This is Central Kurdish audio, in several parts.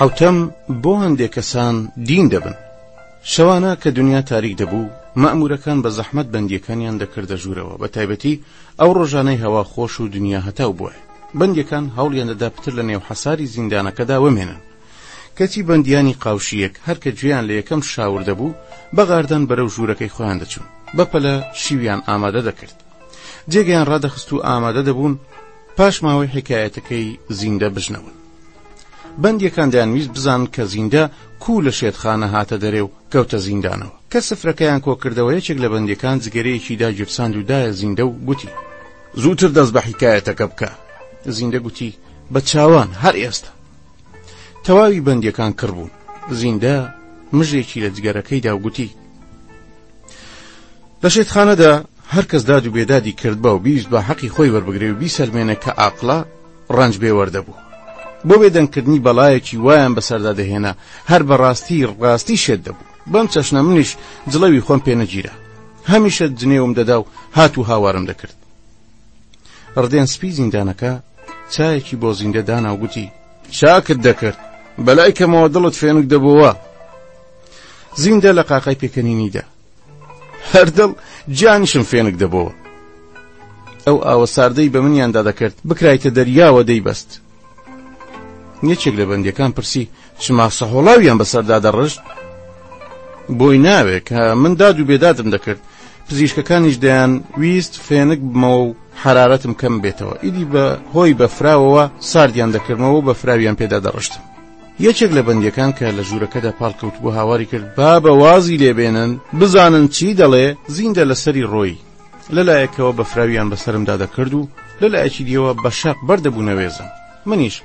حەوتەم، بۆ هەندێک کەسان دین دەبن. شەوانە کە دنیا تاریک دەبوو، مەئموورەکان بە زەحمەت بەندییەکانیان دەکردە ژوورەوە، بەتایبەتی ئەو ڕۆژانەی هەوا خۆش و دنیا هەتاو بوایە. بەندییەکان هەوڵیان دەدا پتر لە نێوحەساری زیندانەکەدا وەمێنن. کەچی بەندییانی قاوشییەک هەر کە گوێیان لە یەکەم شاور دەبوو، بە غاردان بەرەو ژوورەکەی خۆیان دەچوون. بە پەلە شیویان ئامادە دەکرد. جێگەیان ڕادەخست و ئامادە دەبوون پاش ماوەی حیکایەتەکەی زیندە بژنەون. بەندیەکان دەیانویست بزانن کە زیندە کوو لە شێتخانە هاتە دەرێ و کەوتە زیندانەوە کە سفرەکەیان کۆکردەوە یەکێک لە بەندیەکان جگەرەیەکی داگیرساند و دایە زیندە و گوتی زووتر دەست بە حیکایەتەکە بکە زیندە گوتی بە چاوان هەر ئێستا تەواوی بەندیەکان کڕبوون زیندە مژێکی لە جگەرەکەیدا و گوتی لە شێتخانەدا هەرکەس داد و بێدادی کردبا و بیست بە حەقی خۆی وەربگرێ و بیسەلمێنە کە ئاقلە ڕەنج بێوەردە بوو. بۆ بێدەنگکردنی بەڵایەکی وایان بەسەردا دەهێنا، هەر بە ڕاستی ڕاستی شێت دەبوو. بەم چەشنە منیش جڵەوی خۆم پێ نەگیرا. هەمیشە جنێوم دەدا و هات و هاوارم دەکرد. ڕدێن سپی زیندانەکە چایەکی بۆ زیندە دانا و گوتی. چاکت دەکرد، بەلای کەمەوە دڵت فێنک دەبۆوە. زیندە لە قاقای پێکەنینیدا. هەردڵ جانیشم فێنک دەبەوە ئەو ئاوە ساردەی بە منیاندا دەکرد بکرایتە دەریاوە دەیبەست یەکێک لە بەندەکان پرسی چما سەهۆڵاویان بەسەردا دەڕشت بۆی ناوێک من داد و بێدادم دەکرد پزیشکەکانیش دەیان ویست فێنک بمەوە و حرارەتم کەم بێتەوە ئیدی بە هۆی بەفراوەوە ساردیان دەکردمەوە بە فراویان پێدا دەڕشتم یەکێک لە بەندیەکان کە لە ژوورەکەدا پاڵکەوتبوو هاواری کرد، بابە وازی لێ بێنن، بزانن چی دەڵێ، زیندە لە سەری ڕۆیی. لە لایەکەوە بەفراویان بە سەرمدا دەکرد و لە لایەکی دیەوە بە شەق بەر دەبوونە وێزم. منیش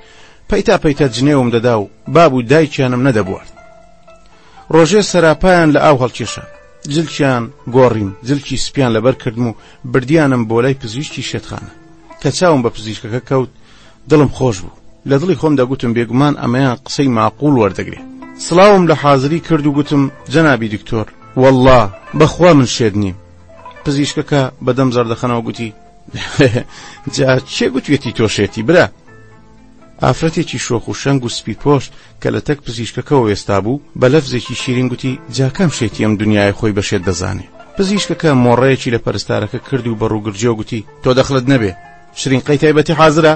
پەیتا پەیتا جنێوم دەدا و باب و دایکیانم نەدەبوارد. ڕۆژێ سەراپایان لە ئاو هەڵکێشان. جلکیان گۆڕیم، جلکی سپیان لەبەر کردم و بردیانم بۆ لای پزیشکی شێتخانە. کە چاوم بە پزیشکەکە کەوت، دڵم خۆش بوو لە دڵی خۆمدا گوتم بێگومان ئەمەیان قسەی ماقوڵ وەردەگرێ سڵاوم لە حازری کرد و گوتم جەنابی دکتۆر وەڵڵا بەخوا من شێت نیم پزیشکەکە بەدەم زەردەخەنەوە گوتی جا چێ گوتوێتی تۆشێتی برا ئافرەتێکی شۆخ و شەنگ و سپی پۆشت کە لە تەک پزیشکەکەەوە وێستا بوو بە لەفزێکی شیرین گوتی جاکەم شێتی ئەم دنیای خۆی بەشێت دەزانێ پزیشکەکە مۆڕەیەکی لە پەرستارەکە کرد و بە ڕووگرجێو گوتی تۆ دەخلت نەبێ شرینقەی تایبەتی حازرە؟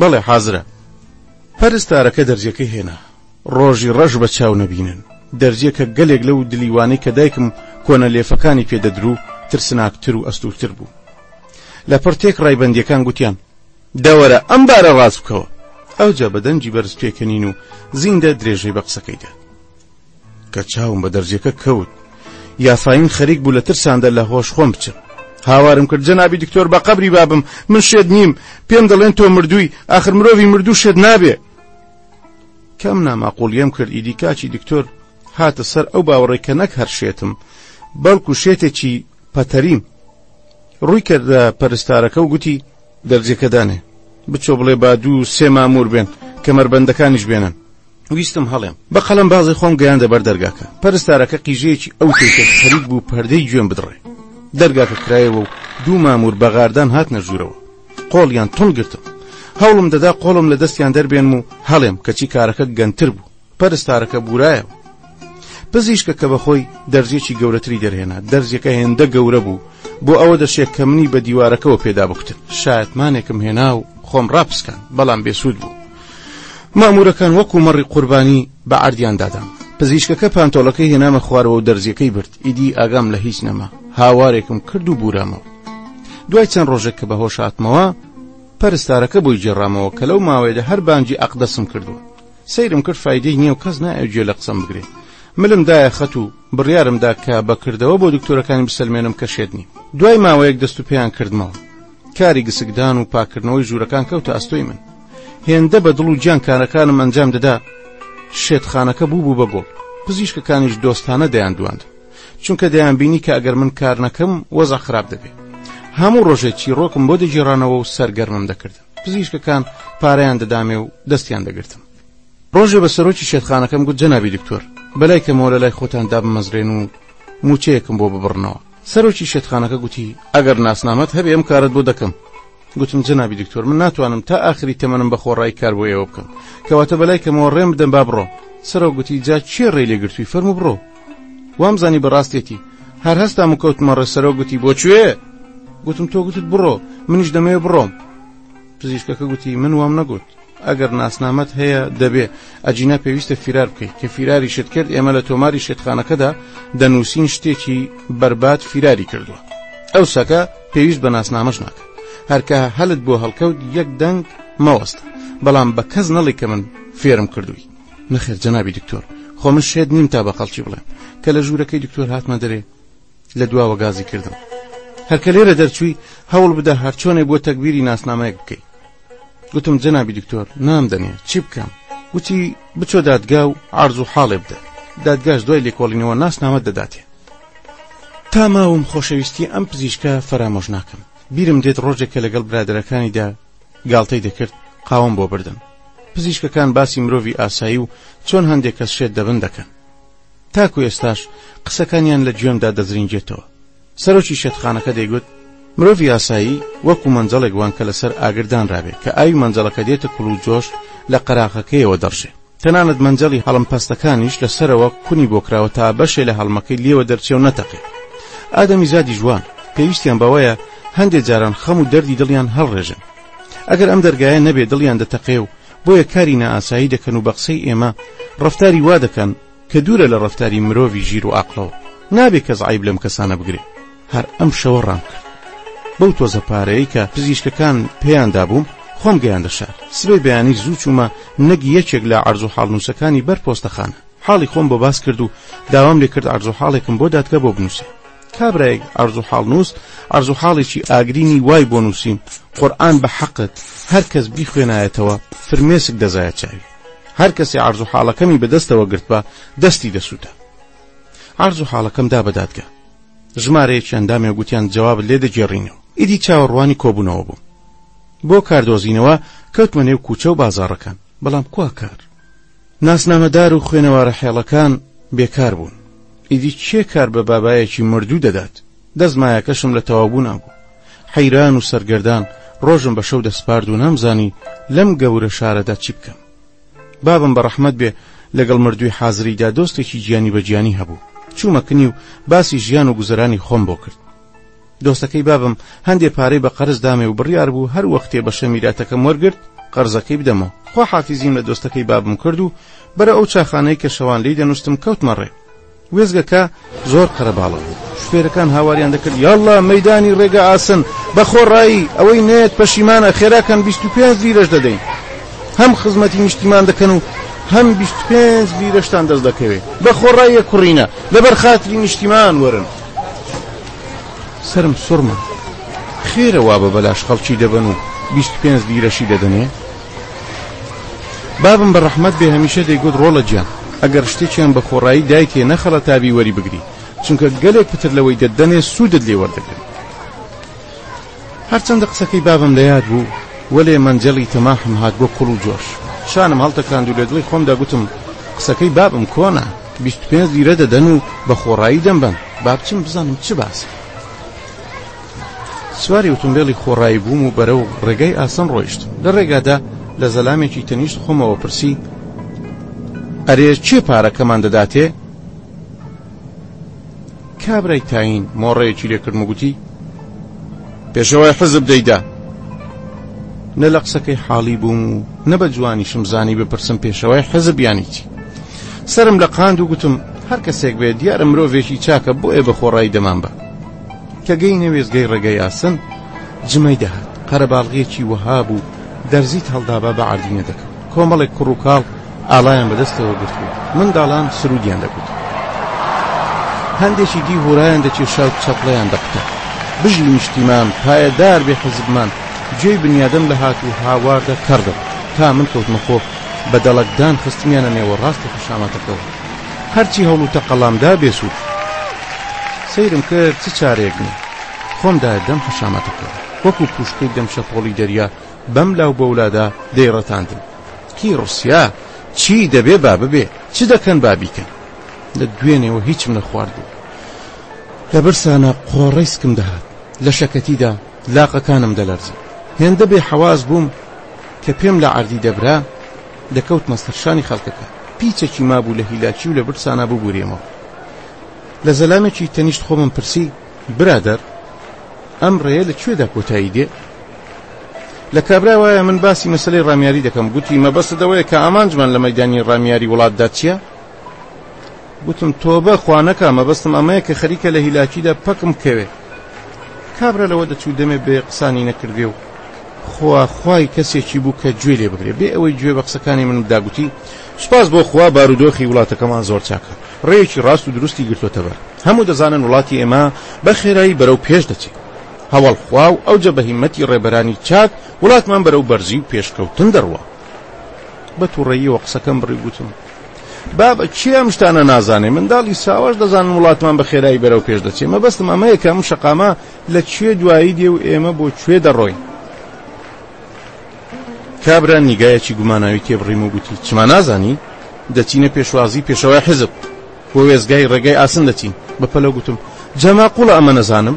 بەڵێ حازرە. پەرستارەکە دەرجەکەی هێنا. ڕۆژی ڕەش بە چاو نەبینن. دەرجێکە گەلێک لەو دلیوانەی کە دایکم کۆنە لێفەکانی پێدەدرو ترسناکتر و ئەستورتر بوو. لە پڕتێک ڕایبەندیەکان گوتیان دەوەرە ئەم بارە ڕاست بکەوە. ئەوجا بە دەنگی بەرز پێکەنین و زیندە درێژەی بە قسەکەیدا. کە چاوم بە دەرجیەکە کەوت یافاین خەریک بوو لە ترساندا لە هۆش خۆم بچم هاوارم کرد جەنابی دکتۆر بە قەبری بابم من شێت نیم پێم دەڵێن تۆ مردووی ئاخر مرۆڤی مردوو شێت نابێ کەم ناماقۆڵیم کرد ئیدی کاچی دکتۆر هاتە سەر ئەو باوەڕێک کە نەک هەر شێتم بەڵکو شێتێکی پەتەریم ڕووی کردە پەرستارەکە و گوتی دەرجەکەدانێ بچۆ بڵێ با دوو سێ مامور بێن کەمەربەندەکانیش بێنن ویستم هەڵێم. بە قەلەمبازی خۆم گەیاندە بەر دەرگاکە. پەرستارەکە قیژەیەکی ئەوتۆی کرد خەریک بوو پەردەی گوێم بدڕێ. دەرگاکە کرایەوە و دوو ماموور بە غاردان هاتنە ژوورەوە. قۆڵیان توند گرتم. هەوڵم دەدا قۆڵم لە دەستیان دەربێنم و هەڵێم، کەچی کارەکە گەنتر بوو. پەرستارەکە بوورایەوە. پزیشکە کە بەخۆی دەرزیەکی گەورەتری دەرهێنا دەرزیەکە هێندە گەورە بوو بۆ ئەوە دەشێت کە منی بە دیوارەکەەوە پێدا بکوتن شایەتمانێکم هێنا و خۆم ڕاپسکان بەڵام بێسوود بوو مامورەکان وەکو مەڕی قوربانی بە ئاردیان دادام پزیشکەکە پانتۆڵەکەی هێنامە خوارەوە و دەرزیەکەی برد ئیدی ئاگام لە هیچ نەما هاوارێکم کرد و بورامەوە دوای چەند ڕۆژێک کە بەهۆشاتمەوە پەرستارەکە بۆی جێڕامەوە کە لەو ماوەیەدا هەر بانجی ئەقدەسم کردووە سەیرم کرد فایدەی نیە و کەس نایەوێت گوێ لە قسەم بگرێت ملم دایە خەت و بڕیارم دا کە بە کردەوە بۆ دکتۆرەکانی بسەلمێنم کە شێت نیم دوای ماوەیەک دەست و پێیان کردمەوە کاری گسکدان و پاکردنەوەی ژوورەکان کەوتە ئەستۆی من هێندە بە دڵ و گیان کارەکانم ئەنجام دەدا شێتخانەکە بوو بوو بە گۆڵ پزیشکەکانیش دۆستانە دەیان دواند چونکە دەیان بینی کە ئەگەر من کار نەکەم وەزە خراپ دەبێت هەموو ڕۆژێکی ڕۆکم بۆ دەگیێڕانەوە و سەرگەرمم دەکردن پزیشکەکان پارەیان دەدامێ و دەستیان دەگرتم. ڕۆژێ بە سەرۆکی شێتخانەکەم گوت جەنابی دکتۆر بەلای کەمەوە لە لای خۆتان دابمەزرێن و مووچەیەکم بۆ ببڕنەوە. سەرۆکی شێتخانەکە گوتی ئەگەر ناسنامەت هەبێ ئەم کارەت بۆ دەکەم. گوتم جەنابی دکتۆر من ناتوانم تا ئاخری تەمەنم بە خۆڕایی کار بۆ ئێوە بکەم. کەواتە بەلای کەمەوە ڕێم بدەن با بڕۆم. سەرۆک گوتی جا کێ ڕێی لێگرتووی فەرموو بڕۆ. وامزانی بەڕاستێتی هەر هەستام و کەوتمە ڕێ سەرۆک گوتی بۆ کوێ گوتم تۆ گوتت بڕۆ منیش دەمەوێ بڕۆم پزیشکەکە گوتی من وام نەگوت ئەگەر ناسنامەت هەیە دەبێ ئەجینا پێویستە فیرار بکەیت کە فیراری شت کرد ئێمە لە تۆماری شێتخانەکەدا دەنووسین شتێکی بەربات فیراری کردووە ئەو سەکە پێویست بە ناسنامەش ناکە هەرکە هەلت بۆ هەڵکەوت یەک دەنگ مەوەستە بەڵام بە کەس نەڵی کە من فێرم کردووی نەخێر جەنابی دکتۆر خۆ من شێت نیم تا بە خەڵکی بڵێم کە لە ژوورەکەی دکتۆر هاتمە دەرێ لە دواوە گازی کردم هەرکە لێرە دەرچووی هەوڵ بدە هەرچۆنێ بۆ تەکبیری ناسنامەیەک بکەی گوتم جەنابی دکتۆر نام دەنێ چی بکەم وتی بچۆ دادگا و ئارز و حاڵێ بدە دادگاش دوای لێکۆڵینەوە ناسنامە دەداتێ تا ماوم خۆشەویستی ئەم پزیشکە فەرامۆش ناکەم بیرم دێت ڕۆژێکە لەگەڵ برادەرەکانیدا گاڵتەی دەکرد قاوم بۆ بردم پزیشکەکان باسی مرۆڤی ئاسایی و چۆن هەندێک کەس شێت دەبن دەکەن تاکو ئێستاش قسەکانیان لە گوێمدا دەزرینجێتەوە سەرۆکی شێتخانەکە دەیگوت مرۆڤی ئاسایی وەکو مەنجەڵێک وان کە لەسەر ئاگردان رابێت کە ئاوی مەنجەڵەکە دێتە کوڵ و جۆشت لە قەراخەکەیەوە دەڕژێت تەنانەت مەنجەڵی هەڵم پەستەکانیش لە سەرەوە کونی بۆ کراوە تا بەشێ لە هەڵمەکەی لێوە دەرچێ و نەتەقێ. ئادەمیزادی جوان پێویستیان بەوەیە هەندێ جاران خەم و دەردی دڵیان هەڵڕێژن. ئەگەر ئەم دەرگایە نەبێ دڵیان دەتەقێ و بۆیە کاری نائاسایی دەکەن و بە قسەی ئێمە ڕەفتاری وا دەکەن کە دوورە لە ڕەفتاری مرۆڤی ژیر و ئاقڵەوە. نابێ کەس عەیب لەم کەسانە بگرێ. هەر ئەم شەوە ڕام کرد بەو تۆزە پارەیە کە پزیشکەکان پێیان دابووم خۆم گەیاندە شار سبەی بەیانی زوو چوومە نەگ یەکێک لە عرض و حاڵنووسەکانی بەر پۆستەخانە حاڵی خۆم بۆ باس کرد و داوام لێ کرد عرض و حاڵێکم بۆ دادگە بۆ بنووسێ کابرایەک عرض و حاڵنووس عرض و حاڵێکی ئاگرینی وای بۆ نووسیم قورآن بە حەقت هەر کەس بیخوێنایەتەوە فرمێسک دەزایە چاوی هەر کەسی عرض و حاڵەکەمی بەدەستەوە گرتبە دەستی دەسووتە عرض و حاڵەکەم دا بە دادگە ژمارەیەکی ئەندامێ گوتیان جەوابت لێ دەگێڕین و ئیدی چاوەڕوانی کۆبوونەوە بووم بۆ کار دۆزینەوە کەوتمە نێو کوچە و بازاڕەکان بەڵام کوا کار ناسنامەدار و خوێنەوارە حێڵەکان بێکار بوون ئیدی چێ کار بە بابایەکی مردوو دەدات دەستمایەکەشم لە تەوابوو نابوو حەیران و سەرگەردان ڕۆژم بە شەو دەسپارد و نامزانی لەم گەورە شارەدا چی بکەم بابم بە ڕەحمەت بێ لەگەڵ مردووی حازریدا دۆستێکی گیانی بە گیانی هەبوو چوومە کنی و باسی ژیان و گوزەرانی خۆم بۆ کرد دۆستەکەی بابم هەندێ پارەی بە قەرز دامێ و بڕیار بوو هەر وەختێ بە شەمیراتەکەم وەرگرت قەرزەکەی بدەمەوە خوا حافیزیم لە دۆستەکەی بابم کرد و بەرە ئەو چاخانەی کە شەوان لی دەنووسم کەوتمە ڕێ وێستگەکە زۆر قەرەباڵغ بوو، شوفێرەکان هاواریان دەکرد، یاڵڵا مەیدانی ڕێگا ئاسن، بە خۆڕایی، ئەوەی نەیەت پەشیمانە، خێرا کەن بیست و پێنج لیرەش دەدەین. هەم خزمەتی نیشتیمان دەکەن و هەم بیست و پێنج لیرەشتان دەست دەکەوێ. بە خۆڕاییە کوڕینە، لەبەر خاتری نیشتیمان وەرن. سەرم سوڕما، خێرە وا بە بەلاش خەڵکی دەبەن و بیست و پێنج لیرەشی دەدەنێ؟ بابم بە ڕەحمەت بێ هەمیشە دەیگوت ڕۆڵە گیان ئەگەر شتێکیان بە خۆڕایی دایکێ نەخەڵە تابی وەری بگری چونکە گەلێک پتر لەوەی دەدەنێ سوودت لێ وەردەگرن هەرچەندە قسەکەی بابم لە یاد بوو وەلێ مەنجەڵی تەماحم هات بۆ کوڵ و جۆش شانم هەڵتەکاند و لە دڵی خۆمدا گوتم قسەکەی بابم کۆنە بیست پێنج لیرە دەدەن و بە خۆڕایی دەمبەن با بچم بزانم چ باسە سواری ئوتومبێلی خۆڕایی بووم و بەرەو ڕێگای ئاسن ڕۆیشت لە ڕێگادا لە زەلامێکی تەنیشت خۆمەوە پرسی ئەرێ چێ پارەکەمان دەداتێ کابرای تاین مۆڕەیەکی لێکردم و گوتی پێشەوەی حزب دەیدا نە لە قسەکەی حاڵی بووم و نە بە جوانیشم زانی بپرسم پێشەوەی حزب یانیچی سرم لە قاند و گوتم هەر کەسێک بێت دیارە مرۆڤێکی چاکە بۆیە بەخۆڕایی دەمان بە کە گەینە وێستگەی ڕێگای ئاسن، جمەی دەهات، قەرەباڵغییەکی وەها بوو، دەرزیت هەڵدابا بە عەردینە دەکەوت. کۆمەڵێک کوڕ و کاڵ ئاڵایان بە دەستەوە گرت بوو، منداڵان سروودیان دەگوت. هەندێکی دی هۆرایان دەکێشا و چەپڵەیان دەقوتا. بژی نیشتیمان، پایەدار بێ حیزبمان! گوێی بنیادەم لە هات و هاواردا کەڕ دەبوو. تا من کەوتمە خۆ، بە دەڵەکدان خستمیانە نێوەڕاستی حەشاماتەکەوە. هەرچی هەوڵ و تەقەلام دا بێ سوود بوو. سەیرم کرد چ چارەیەک نییە. خۆم دایە دەم حەشامەتەکەوە. وەکوو پووشکەی دەم شەپۆڵی دەریا بەم لاو بەو لادا دەیڕەتاندم. کی ڕوسیا چی دەبێ با ببێ، چ دەکەن با بیکەن. لە دوێنێوە هیچم نەخواردبوو. لە برسانا قۆڕەی سکم دەهات. لە شەکەتیدا لاقەکانم دەلەرزی. هێندە بێ حەواس بووم کە پێم لە عەردی دەبرا، دەکەوتمە سەرشانی خەڵکەکە پیچەکی مابوو لە هیلاکی و لە برسانا ببورێمەوە لە زەلامێکی تەنیشت خۆمم پرسی برادەر ئەم ڕێە لە کوێدا کۆتایی دێ لە کابرا وایە من باسی مەسلەی ڕامیاری دەکەم گوتی مەبەستەوەیە کە ئامانجمان لە مەدانی ڕامیاری وڵاتدا چییە گوتم تۆبە خوا نەکا مەبەستم ئەمەیە کە خەریکە لە هیلاکیدا پەکم بکەوێ کابرا لەوە دەچوو دەمێ بێ قسانی نەکردێ و خوا خوای کەسێکی بوو کە گوێ لێ بگرێ بێ ئەوەی گوێ بە قسەکانی من بداگوتی سپاس بۆ خوا بارودۆخی وڵاتەکەمان زۆر چاکە ڕێکی ڕاست و دروستی گرتوتەبەر هەموو دەزانن وڵاتی ئێمە بە خێرایی بەرەو پێش دەچێت هەواڵ خوا و ئەوجە بە هیمەتی ڕێبەرانی چاک وڵاتمان بەرەو بەرزی و پێشکەوتن دەڕوە بە تووڕەییەوە قسەکەم بڕی گوتم بابە کێ ئەم شتانە نازانێ منداڵی ساواش دەزانن وڵاتمان بە خێرایی بەرەو پێش دەچێ مەبەستم ئەمە یەکەم شەقامە لە کوێ دوایی دێ و ئێمە بۆ کوێ دەڕۆین کابرا نیگایەکی گوماناوی تێبڕیم و گوتی چما نازانی دەچینە پێشوازی پێشەوەی حزب بۆ وێزگای ڕێگای ئاسن دەچین بە پەلە گوتم جەما قوڵە ئەمە نەزانم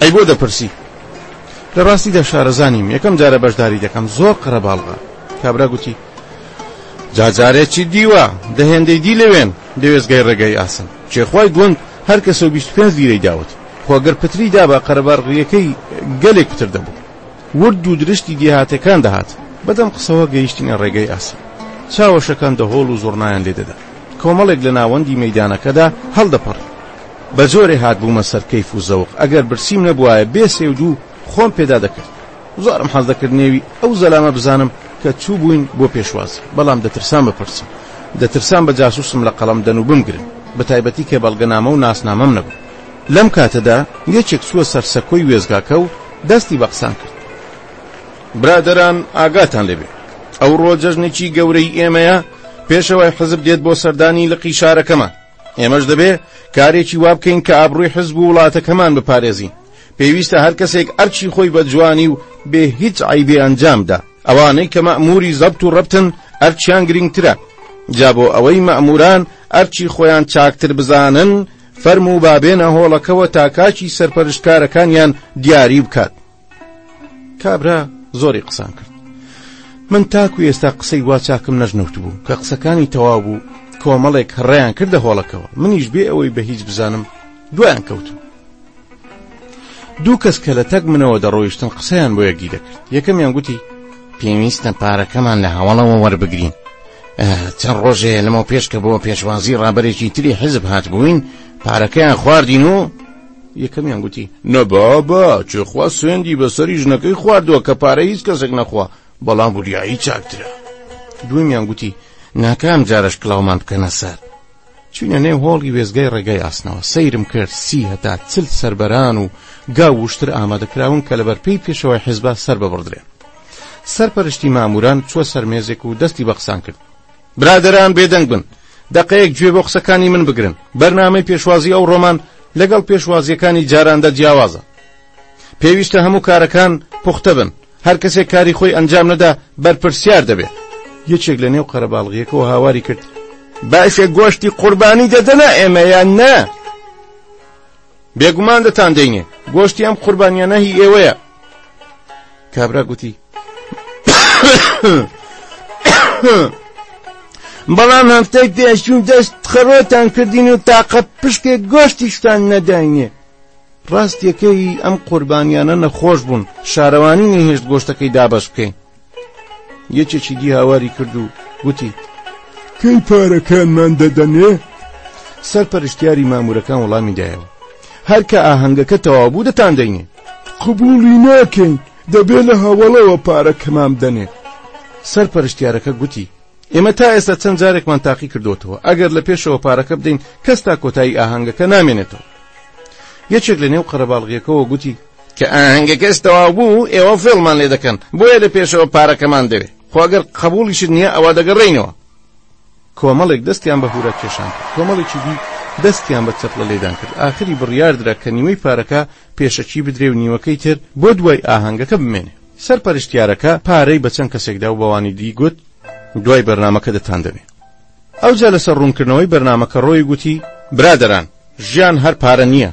ئەی بۆ دەپرسی لە ڕاستیدا شارەزانیم یەکەم جارە بەشداری دەکەم زۆر قەرەباڵغە کابرا گوتی جاجارێکی دیوە دەهێندەی دی لەوێن دەوێزگای ڕێگای ئاسن چێخوای گوند هەر کەسە و 25 لیرەی داوت خۆگەر پتری دابا قەرەبارڕیەکەی گەلێک پتر دەبوو ورد و درشتی دیهاتەکان دەهات بەدەم قسەوە گەیشتینە ڕێگەی ئاسن چاوەشەکان دەهۆڵ و زۆرنایان لێ دەدا کۆمەڵێک لە ناوەندی مەدانەکەدا هەڵدەپەڕی بە جۆرێ هاتبوومە سەر کەیف و زەوق ئەگەر برسیم نەبووایە بێ سێ و دوو خۆم پێدا دەکرد. زۆرم حەز دەکرد نێوی ئەو زەلامە بزانم کە چووبووین بۆ پێشوازی، بەڵام دەترسام بپرسم. دەترسام بە جاسووسم لە قەڵەم دەن و بمگرن، بە تایبەتی کە بەڵگەنامە و ناسنامەم نەبوو. لەم کاتەدا یەکێک چووە سەر سەکۆی وێستگاکە و دەستی بە قسان کرد. برادەران ئاگاتان لێ بێ، ئەوڕۆ جەژنێکی گەورەی ئێمەیە، پێشەوای حزب دێت بۆ سەردانی لقی شارەکەمان. ئێمەش دەبێ کارێکی وا بکەین کە ئابڕووی حزب و وڵاتەکەمان بپارێزین پێویستە هەر کەسێک ئەرچی خۆی بە جوانی و بێ هیچ عیبێ ئەنجامدا ئەوانەی کە مەموری زەبت و ڕەبتن ئەرچیان گرنگترە جا بۆ ئەوەی مەموران ئەرچی خۆیان چاکتر بزانن فەرموو بابێنە هۆڵەکەوە تاکاکی سەرپەرشتکارەکانیان دیاری بکات کابرا زۆری قسان کرد من تاکو ئێستا قسەی وا چاکم نەژنەوت بوو کە قسەکانی تەواو بوو کۆمەڵێک هەڕیان کردە هۆڵەکەوە منیش بێ ئەوەی بە هیچ بزانم دویان کەوتم دوو کەس کە لە تەک منەوە دەڕۆیشتن قسەیان بۆ یەکدی دەکرد یەکەمیان گوتی پێویستە پارەکەمان لە هەوڵەوە وەربگرین چەند ڕۆژێ لەمە پێش کە بۆ پێشوازی ڕابەرێکی تری حزب هات بووین پارەکەیان خواردین و یەکەمیان گوتی، نە بابە، توخوا سوێندی بە سەری ژنەکەی خواردووە کە پارەی هیچ کەسێک نەخوا، بەڵام وریایی چاکترە. دووەمیان گوتی، ناکا ئەم جارەش کلاومان بکەنە سەر. چووینە نێو هۆڵی وێستگای ڕێگای ئاسنەوە، سەیرم کرد سی هەتا چل سەربەران و گاو وشتر ئامادە کراون کە لەبەر پێی پێشەوای حیزبە سەرببڕدرێن. سەرپەرشتی مامووران چووە سەر مێزێک و دەستی بە قسان کرد. برادەران بێدەنگ بن دەقەیەک گوێ بۆ قسەکانی من بگرن بەرنامەی پێشوازی ئەو ڕۆمان لەگەڵ پێشوازیەکانی جاراندا جیاوازە پێویستە هەموو کارەکان پوختە بن هەر کەسێک کاری خۆی ئەنجام نەدا بەرپرسیار دەبێت یەکێک لە نێو قەرەباڵغیەکەەوە هاواری کرد باشە گۆشتی قوربانی دەدەنا ئێمەیان نە بێگومان دەتان دەینێ گۆشتی ئەم قوربانیانە هی ئێوەیە کابرا گوتی بەڵام هەفتەی پێشوو دەست خەرۆتان کردین و تاقە پشکێ گۆشتیشتان نەداینێ ڕاستیەکەی ئەم قوربانیانە نەخۆش بوون شارەوانی نەهێشت گۆشتەکەی دابش بکەین یەکێکی دی هاواری کرد و گوتی کەی پارەکانمان دەدەنێ سەر پەرشتیاری مامورەکان وڵامی دایەوە هەرکە ئاهەنگەکە تەوا بوو دەتان دەینێ قبولی ناکەین دەبێ لە هەوڵەوە پارەکەمام دەنێ سەر پەرشتیارەکە گوتی ئێمە تا ئێستا چەند جارێکمان تاقی کردوتەوە ئەگەر لە پێشەوە پارەکە بدەین کەس تا کۆتایی ئاهەنگەکە نامێنێتەوە یەکێک لە نێو قەرەباڵغیەکەەوە گوتی کە ئاهەنگەکەش تەواو بوو ئێوە فێڵمان لێ دەکەن بۆیە لە پێشەوە پارەکەمان دەوێ خۆ ئەگەر قەبووڵیشت نییە ئەوا دەگەڕێینەوە. کۆمەڵێک دەستیان بە هورە کێشان کرد کۆمەڵێکی دی دەستیان بە چەپڵە لێدان کرد ئاخری بڕیار درا کە نیوەی پارەکە پێشەکی بدرێ و نیوەکەی تر بۆ دوای ئاهەنگەکە بمێنێ سەرپەرشتیارەکە پارەی بە چەند کەسێکدا و بەوانی دی گوت دوای بەرنامەکە دەتاندەمێ ئەوجا لەسەر ڕوونکردنەوەی بەرنامەکە ڕۆی گوتی برادەران ژیان هەر پارە نییە،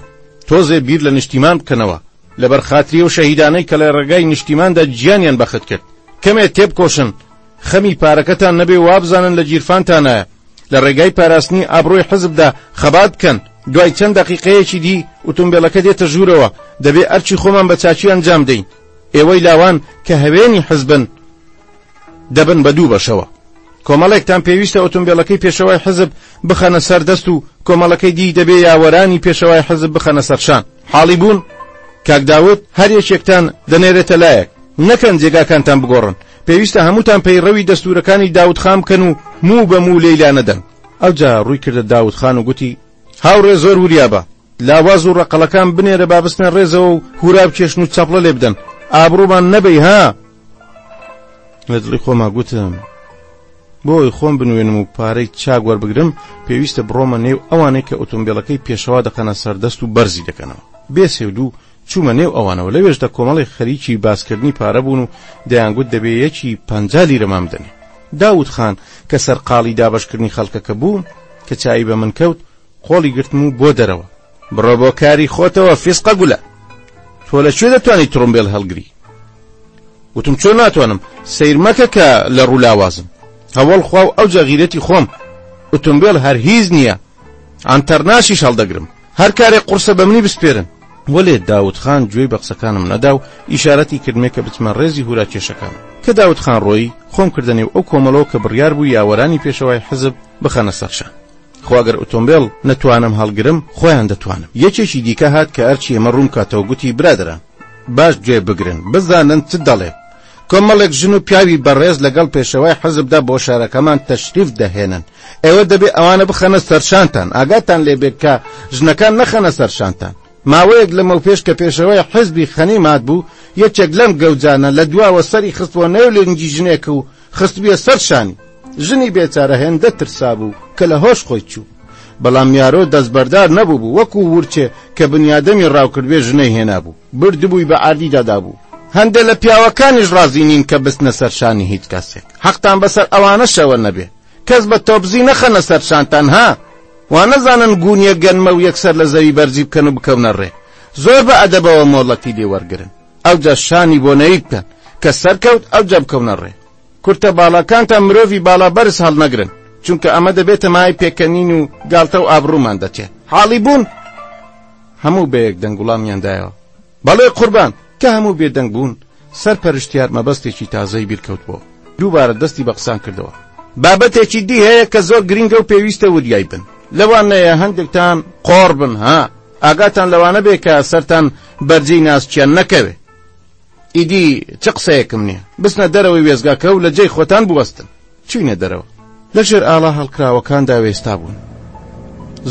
تۆزێ بیر لە نیشتیمان بکەنەوە، لەبەر خاتری ئەو شەهیدانەی کە لە ڕێگای نیشتیماندا گیانیان بەخت کرد، کەمێ تێبکۆشن، خەمی پارەکەتان نەبێ وابزانن لە گیرفانتانایە، لە ڕێگای پاراستنی ئابڕووی حزبدا خەبات بکەن، دوای چەند دەقیقەیەکی دی ئوتومبێلەکە دێتە ژوورەوە، دەبێ ئەرکی خۆمان بە چاکی ئەنجام بدەین، ئێوەی لاوان کە هەوێنی حزبن، دەبن بە دوو بەشەوە. کۆمەڵێکتان پێویستە ئۆتۆمبێلەکەی پێشەوای حزب بخەنە سەر دەست و کۆمەڵەکەی دی دەبێ یاوەرانی پێشەوای حزب بخەنە سەر شان. حاڵی بوون؟ کاک داود هەر یەکێکتان دەنێرێتە لایەک. نەکەن جێگاکانتان بگۆڕن. پێویستە هەمووتان پەیڕەوی دەستوورەکانی داود خان بکەن و موو بە موو لێی لا نەدەن. ئەوجا ڕووی کردە داود خان و گوتی، هاوڕێ زۆر وریا بە. لاواز و ڕەقەڵەکان بنێرە با بچنە ڕێزەوە و هوورابکێشن و چەپڵە لێ بدەن. ئابڕوومان نەبەی ها! لە دڵی خۆما گوتم بۆی خۆم بنوێنم و پارەی چاک وەربگرم پێویستە بڕۆمە نێو ئەوانەی کە ئۆتۆمبیلەکەی پێشەوا دەقەنە سەردەست و بەرزی دەکەنەوە بێ سێودوو چوومە نێو ئەوانەوە لەوێشدا کۆمەڵی خەریکی باسکردنی پارە بوون و دەیانگوت دەبێ یەکی پەنجالی رەمام دەنێ داود خان کە سەرقاڵی دابشکردنی خەڵکەکە بوو کە چایی بە من کەوت قۆڵی گرتم و بۆ دەرەوە بڕۆ بۆ کاری خۆتەوە فیسقە گولە تۆ لە کوێ دەتوانی تڕمبێل هەڵگری وتم چۆن ناتوانم سیر مەکە کە لە ڕوولاوازم هەوڵ خوا و ئەو جەغیرەتی خۆم ئۆتۆمبیل هەر هیچ نییە ئەنتەرناشیش هەڵدەگرم هەر کارێک قورسە بە منی بسپێرن وەلێ داودخان گوێی بە قسەکانم نەدا و ئیشارەتی کردمێ کە بچمە ڕێزی هورا کێشەکان کە داودخان ڕۆی خۆم کردنێ و ئەو کۆمەڵەوە کە بڕیار بوو یاوەرانی پێشەوەی حزب بخەنە سەرشان خۆ ئەگەر ئوتۆمبێل نەتوانم هەڵگرم خۆیان دەتوانم. یەکێکی دیکە هات کە ئەرکی ئێمە ڕوون بکاتەوە گوتی، برادەران باش گوێ بگرن بزانن چ دەڵێم. کۆمەڵێک ژن و پیاوی بەڕێز لەگەڵ پێشەوای حزبدا بۆ شارەکەمان تەشریف دەهێنن. ئێوە دەبێ ئەوانە بخەنە سەر شانتان. ئاگاتان لێ بێ کە ژنەکان نەخەنە سەر شانتان. ماوەیەک لەمەوپێش کە پێشەوای حزبی خەنیم هاتبوو، یەکێک لەم گەوجانە لە دواوە سەری خستبووە نێو لینگی ژنێک و خستبویە سەر شانی. ژنی بێچارە هێندە ترسابوو کە لە هۆش خۆی چوو. بەڵام میارۆ دەستبەردار نەبووبوو، وەکوو وورچێ کە بنیادەمی ڕاوکردبێ ژنەی هێنابوو، بردبووی بە ئاردیدا دابوو. هەندێ لە پیاوەکانیش ڕازی نین کە بستنە سەر شانی هیچ کەسێک. حەقتان بە سەر ئەوانەشەوە نەبێ. کەس بە تۆپزی نەخەنە سەر شانتان ها! وا نەزانن گوونیە گەنمە و یەکسەر لە زەوی بەرزی بکەن و بکەونە ڕێ. زۆر بە ئەدەبەوە مۆڵەتی لێ وەرگرن. ئەوجا شانی بۆ نەیی بکەن، کە سەرکەوت ئەوجا بکەونە ڕێ. کورتە باڵاکانتان مرۆڤی باڵا بەرز هەڵنەگرن، چونکە ئەمە دەبێتە مایەی پێکەنین و گاڵتە و ئابڕوومان دەچێ. حاڵی بوون؟ هەموو بەیەک دەنگ وڵامیان دایەوە. بەڵێ قوربان! کە هەموو بێ دەنگ بوون، سەرپەرشتیار مەبەستێکی تازەی بیر کەوتبۆ. دووبارە دەستی بە قسان کردەوە. بابەتێکی دی هەیە کە زۆر گرینگە و پێویستە وریای بن. لەوانەیە هەندێکتان قۆڕ بن، ها؟ ئاگاتان لەوانە بێ کە سەرتان بەرجی ناسکیان نەکەوێ. ئیدی چ قسەیەکم نیە. بچنە دەرەوەی وێستگاکە و لە جێی خۆتان بوەستن. چووینە دەرەوە. لە ژێر ئاڵا هەڵکراوەکاندا وێستابوون.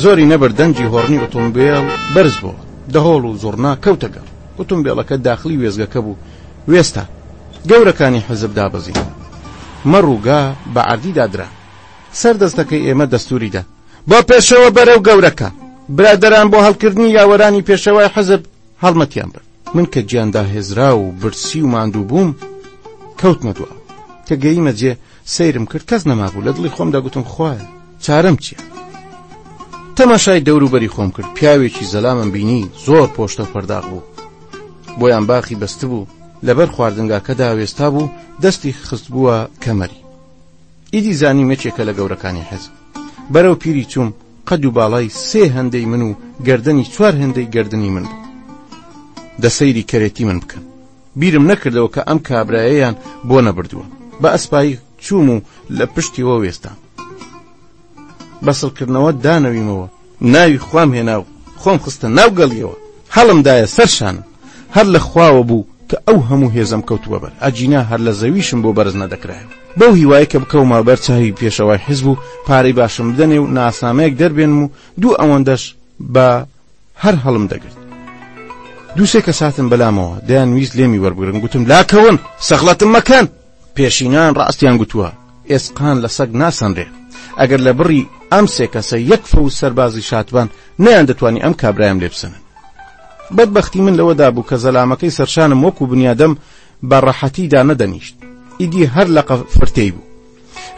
زۆری نەبرد دەنگی هۆڕنی ئۆتۆمبێل بەرز بۆوە. دەهۆڵ و زوڕنا کەوتە گەڕ. ئۆتۆمبێڵەکە داخڵی وێستگەکە بوو. وێستا گەورەکانی حیزب دابەزین. مەڕ و گا بە عەردی دادران. سەر دەستەکەی ئێمە دەستووری دا. بۆ پێشەوە بەرەو گەورەکە برادەران بۆ هەڵکردنی یاوەرانی پێشەوای حەزب هەڵمەتیان برد من کە گیاندا هێزرا و برسی و ماندوو بووم کەوت نەدووە کە گەیمە جێ سەیرم کرد کەس نەمابوو لە دڵی خۆمدا گوتم خوایە چارم چییە تەماشای دەوروبەری خۆم کرد پیاوێکی زەلامم بینی زۆر پۆشتە پەرداغ بوو بۆیان باخی بەست بوو لەبەر خواردنگاکەدا وێستا بوو دەستی خست بووە کەمەری ئیدی زانیم یەکێکە لە گەورەکانی حیزب. بەرەو پیری چووم، قەد و باڵای سێ هەندەی من و گەردەنی چوار هێندەی گەردنی من بوو. دە سەیری کەرێتی من بکەن. بیرم نەکردەوە کە ئەم کابرایەیان بۆ نەبردووە. بە ئەسپایی چووم و لە پشتیەوە وێستام. بە سڵکردنەوە دانەویمەوە. ناوی خوام هێنا و خۆم خستە ناو گەڵیەوە، هەڵم دایە سەر شانم. هەر لە خواوە بوو کە ئەو هەموو هێزەم کەوتبووە بەر، ئەگینا هەر لە زەویشم بۆ بەرز نەدەکرایەوە. بەو هیوایە کە بکەومە بەر چاوی پێشەوای حیزب و پارەی باشم بدەنێ و ناسنامەیەک دەربێنم و دوو ئەوەندەش بە هەر هەڵم دەگرت. دوو سێ کەس هاتن بەلامەوە، دەیانویست لێمی وەربگرن، گوتم، لاکەون! سەغڵەتم مەکەن! پێشینان ڕاستیان گوتووە، ئێسقان لە سەگ ناسەنرێ، ئەگەر لە بڕی ئەم سێ کەسە یەک فەوز سەربازیش هاتبان، نەیاندەتوانی ئەم کابرایەم لێ بسەنن. بەدبەختی من لەوەدا بوو کە زەلامەکەی سەرشانم وەکوو بنیادەم بە ڕەحەتی دانەدەنیشت. ئیدی هەر لەقە فرتێی بوو.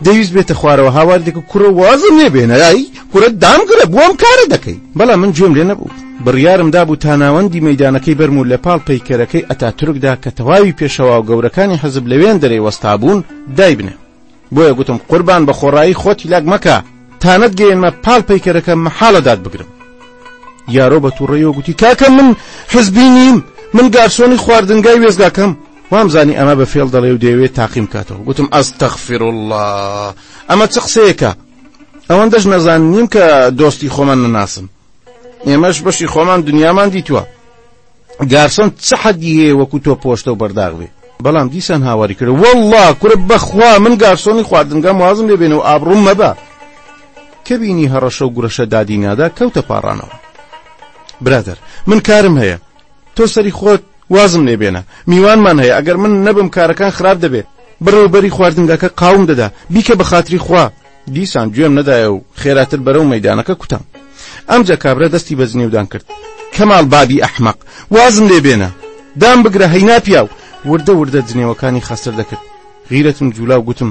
دەیویست بێتە خوارەوە هاواردێک و کوڕە وازم لێ بێنە، ئای! کورە دامگرە بۆ ئەم کارە دەکەی. بەڵام من گوێم لێ نەبوو بڕیارم دابوو تا ناوەندی مەیدانەکەی بەرم و لەپاڵ پەیکەرەکەی ئەتاتورکدا کە تەواوی پێشەوا و گەورەکانی حزب لەوێن دەرێ وەستابوون دایبنێم بۆیە گوتم قوربان بە خۆڕایی خۆت هیلاک مەکە تا نەتگەیەنمە پاڵ پەیکەرەکە مەحاڵە دات بگرم یارۆ بە تووڕەیەوە گوتی کاکە من حزبی نیم من گارسۆنی خواردنگای وێزگاکەم وامزانی ئەمە بە فێڵ دەڵێ و دەیەوێت تاقیم کاتەوە گوتم ئەستەغفر الله ئەمە چ قسەیەکە ئەوەندەش نەزان نیم کە دۆستی خۆمان نەناسم ئێمەش بەشی خۆمان دنیامان دیتووە گارسن چ حەدی هەیە وەکو تۆ پۆشتە و بەرداغ بێ بەڵام دیسان هاواری کرد والله کورە بەخوا من گارسۆنی خواردنگەم وازم لێ بێن و ئابڕوم مەبە کە بینی هەڕەشە و گورەشە دادی نادا کەوتە پاڕانەوە برادر من کارم هەیە تۆ سەری خۆت وازم لێ بێنە میوانمان هەیە ئەگەر من نەبم کارەکان خراپ دەبێت بەڕێوبەری خواردنگەکە قاوم دەدا بیکە بە خاتری خوا دیسان گوێم نەدایە و خێراتر بەرەو مەدانەکە کوتام ئەمجا کابرا دەستی بە جنێودان کرد کەماڵ بابی ئەحمەق وازم لێ بێنە دام بگرە هەینا پیاو وردە وردە جنێوەکانی خەسەر دەکرد غیرەتم جوولا و گوتم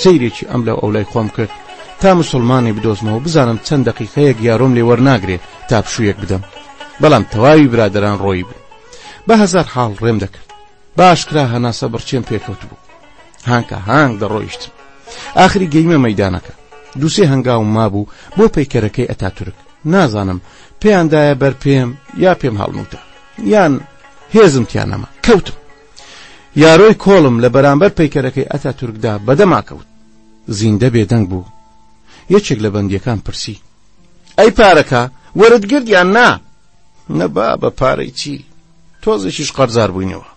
سەیرێکی ئەم لای ئەو لای خۆم کرد تا موسڵمانی بدۆزمەوە بزانم چەند دەقیقەیەک یارۆم لێ وەرناگرێ تا پشوویەک بدەم بەڵام تەواوی برادەران ڕۆی بوو بە هەزار حاڵ ڕێم دەکرد باش کرا هەناسە بڕچێم پێکەوت بوو هانکە هانگ دەڕۆیشتم ئاخری گەیمە مەدانەکە دووسێ هەنگاوم مابوو بۆ پەیکەرەکەی ئەتا تورک نازانم پێیاندایە بەر پێم یا پێم هەڵموتە یان هێزم تیانەما کەوتم یارۆی کۆڵم لە بەرامبەر پەیکەرەکەی ئەتاتورکدا بەدەما کەوت زیندە بێدەنگ بوو یەکێک لە بەندیەکان پرسی ئەی پارەکە وەرت گرد یان نا نەبا بە پارەی چی تۆزێکیش قەرزار بووینەوە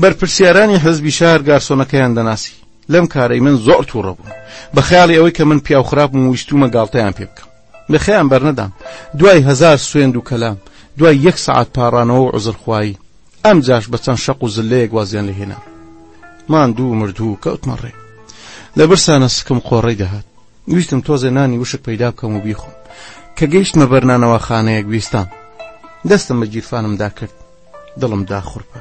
بەرپرسیارانی حزبی شار گارسۆنەکەیان دەناسی لەم کارەی من زۆر تووڕە بوون بە خیاڵی ئەوەی کە من پیاو خراپم ویستومە گاڵتەیان پێ بکەم نخێم بەرنەدام دوای هەزار سوێند و کەلام دوای یەک سەعات پاڕانەوە و عوزرخوایی ئەم جاش بە چەند شەق و زلەیەک وازیان لێ هێنا ماندوو و مردوو و کەوتمە ڕێ لە برسانە سکم قۆڕەی دەهات ویستم تۆزێ نانی وشک پەیدا بکەم و بیخۆم کە گەیشتمە بەرنانەوە خانەیەک ویستان دەستم بە گیرفانمدا کرد دڵم داخورپە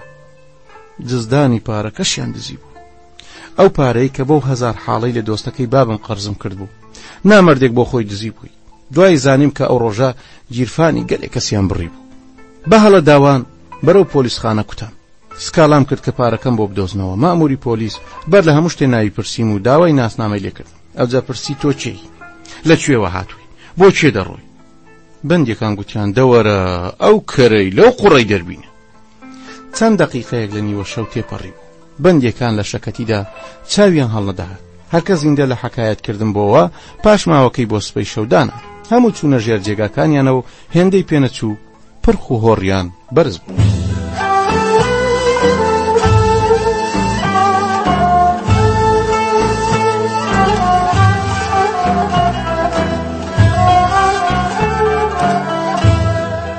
جزدانی پارەکەشیان دزی بوو ئەو پارەی کە بەو هەزار حاڵەی لە دۆستەکەی بابم قەرزم کرد بوو نامردێک بۆ خۆی دزی بووی دوای زانیم کە ئەو ڕۆژە گیرفانی گەلێک کەسیان بڕی بوو بە هەڵە داوان بەرەو پۆلیسخانە کوتان سکالام کرد کە پارەکەم بۆ بدۆزنەوە ماموری پۆلیس بەر لە هەموو شتێ ناوی پرسییم و داوای ناسنامەی لێکرد ئەوجا پرسی تۆ چی لە کوێوە هاتووی بۆ کێ دەڕۆی بەندێکان گوتیان دەوەرە ئەو کەرەی لەو قوڕی دەربینە چەند دەقیقەیەک لە نیوە شەو تێپەڕی بوو بەندێکان لە شەکەتیدا چاویان هەڵنەدەهات هەرکە زیندە لە حەکایەت کردن بۆەوە پاش ماوەکەی بۆ سپەی شەودانە هەموو چوونە ژێر جێگاکانیانە و هێندەی پێنەچوو پرخ و هۆڕیان بەرز بوو.